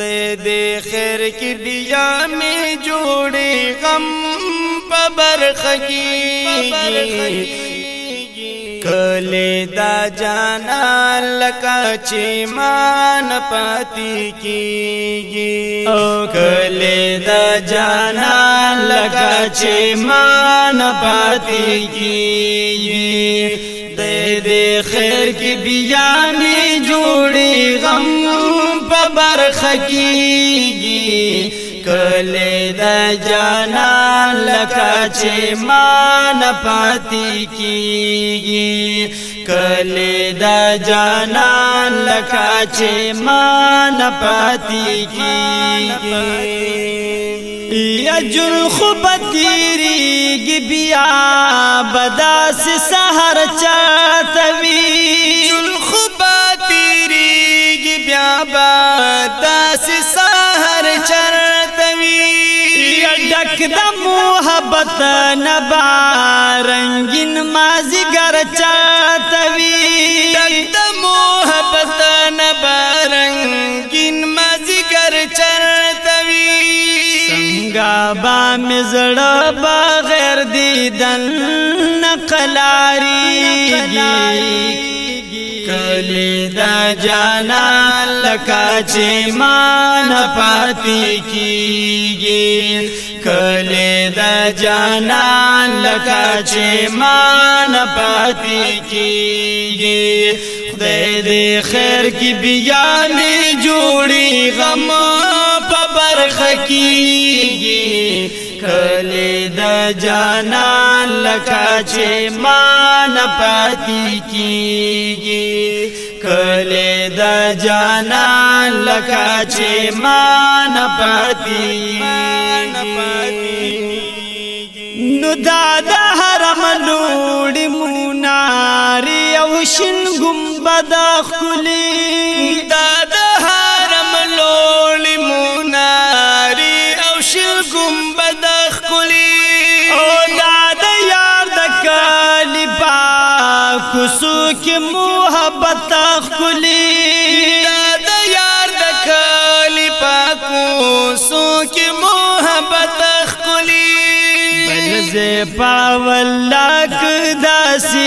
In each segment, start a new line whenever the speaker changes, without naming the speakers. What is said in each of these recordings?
د دې خیر کې دیا می جوړې غم په برخه کې کله دا جانا لکه چې مان پاتې کېږي او کله دا جانا لکه چې مان پاتې کېږي د دې خیر کې بیا می جوړې غم برخکیږي کله د جانان لکه چې مان پاتې کیږي کله د جانان لکه چې مان پاتې کیږي یجل خوبتیری گی بیا بدا سے سہر چاتوی بیا با داس سحر چرتوی ډک د محبت نبا رنگین مازیګر چاتوی ډک د محبت نبا رنگین مازیګر چرتوی څنګه با مزړه بغیر دیدن نقلاری کلی دا جانا لکا چه ما نپاتی کیگی کلی دا جانا لکا چه ما نپاتی کیگی خدای دی خیر کی بیا می جوړی غم په برخه کیږي کله د جانان لکه چې مان پاتې کیږي کلی دا جانان لکا چه ما نپاتی نو دا دا حرم لوڑی موناری او شن گمبد خلی دا دا حرم لوڑی موناری او شن گمبد خلی او دا دا یار دا کلی با کسو کی موناری پتا خلی دا د یار د کلی پاکو سو کی محبت خلی بل ز پاول لاک داسی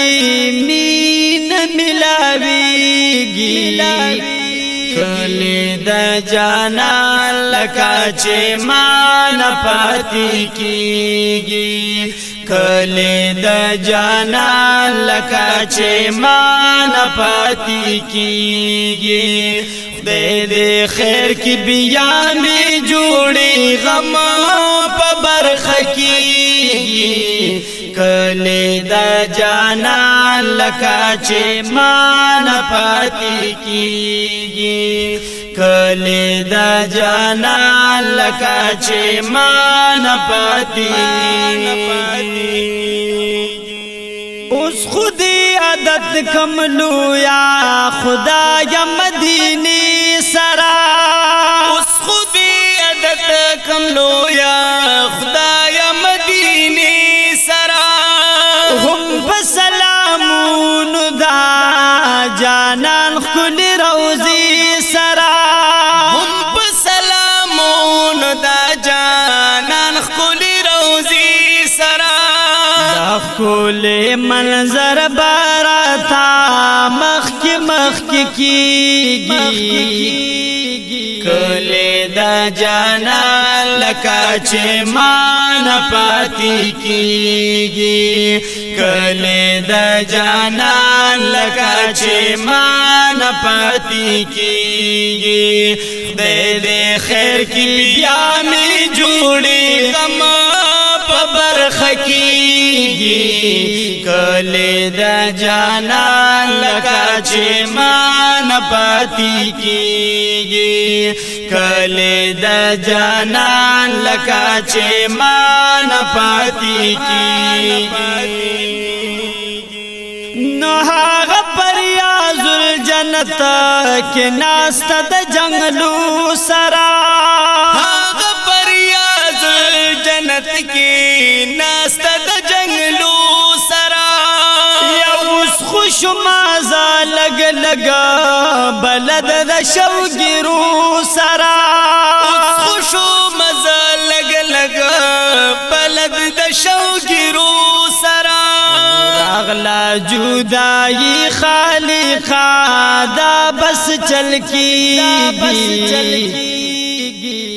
مین ملاویږي کلی د جانا لکا چې مان پاتې کیږي تلی د جانا لکه چې مان پاتې کیږي خدای دې خیر کی بیا می جوړي غم په برخه کې کله دا جانا لکه چې مان پاتې کیږي کله دا جانا لکه چې مان پاتې اوس خودي عادت کم لویا خدای مدینه کم لویا خدای مدینی سرا هم بسلامون دا جانان خل روزی سرا هم بسلامون دا جانان خل روزی سرا دا خل منظر براتا مخ کی مخ کی کیگی کله دا جانا لکا چه مانا پاتی کیگی کلی دا جانان لکا چه مانا پاتی کیگی دے دے خیر کی بیا میں جوڑی غمان برخکیږي کله د جانا لکه چې مان پاتې کیږي کله د جانا لکه چې مان پاتې کیږي نو هغه پریاز الجنت کې ناست د جنگلو سرا جنت کی ناست جنگلو سرا یا اس خوش مزہ لگ لگا بلد د دشو گرو سر خوش مزا لگ لگا بلد دس گرو سرا اغلا جدائی خالی خاد بس چل چلکی گی گی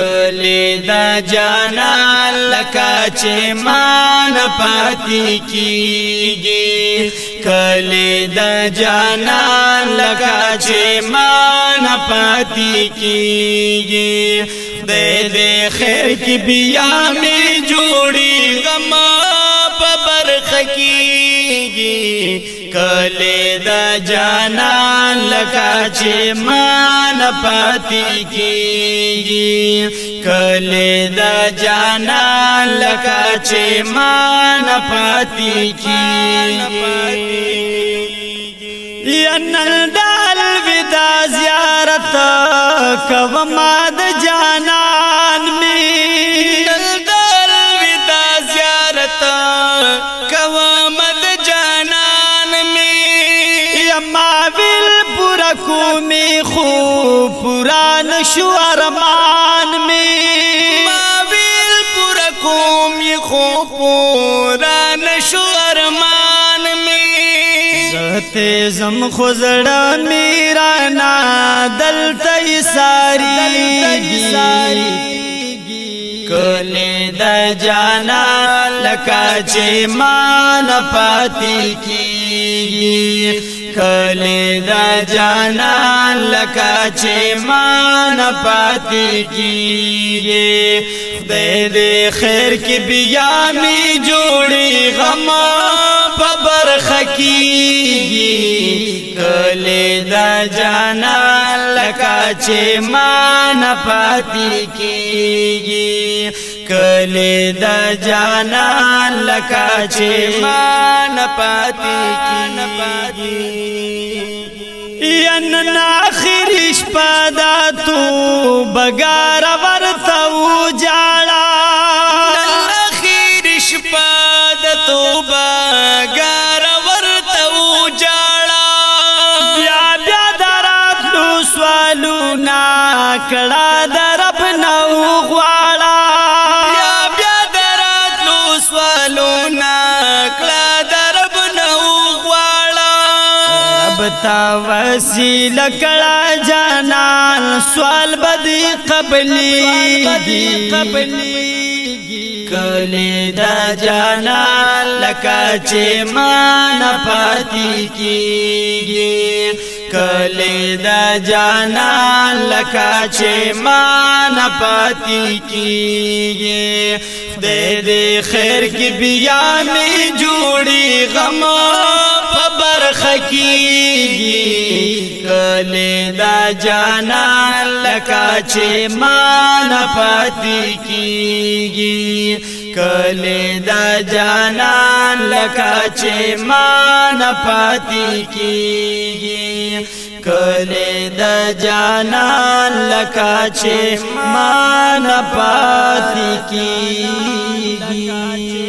غلی دا جانا لکا چه مان پاتی کیگی کلی دا جانا لکا چه مان پاتی کیگی دے دے خیر کی بیا میں جوڑی غما پبرخ کیگی کلی دا جانا لکا چه مان پاتی کیږي کله دا جانا لکه چې مان پاتی کیږي ان الدال ودا زیارت کوما شو ارمان می ما ویل پر کوم ی خو پورا نشو ارمان می زته زم خو زړه میرا نا دل تای ساری کلی د جانا لکه چې مان پاتې کیږي کلی دا جانان لکا چه مان پاتی کیگی خدای دی خیر کی بیا می جوڑی غما پبر خکیگی کلی دا جانان لکا چه مان پاتی کیگی کلی د جانان لکه چې مان پاتې کی ان اخر شپه دا تو بګار ورته و جاړه اخر شپه دا تو بګار ورته و جاړه بیا بیا درات نو سوالو نا کړه تا وسیل کړه جانان سوال بدی قبلی قبلی کلی دا جانان لکه چې مان پاتې کیږي کلی دا جانان لکه چې مان پاتې کیږي دې دې خیر کې بیا می جوړي غمه ډکیږي کله دا جانا لکه چې مان پاتې کیږي کله دا جانا لکه چې مان پاتې کیږي کله دا جانا لکه چې مان پاتې کیږي